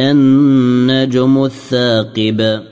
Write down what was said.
النجم الثاقب.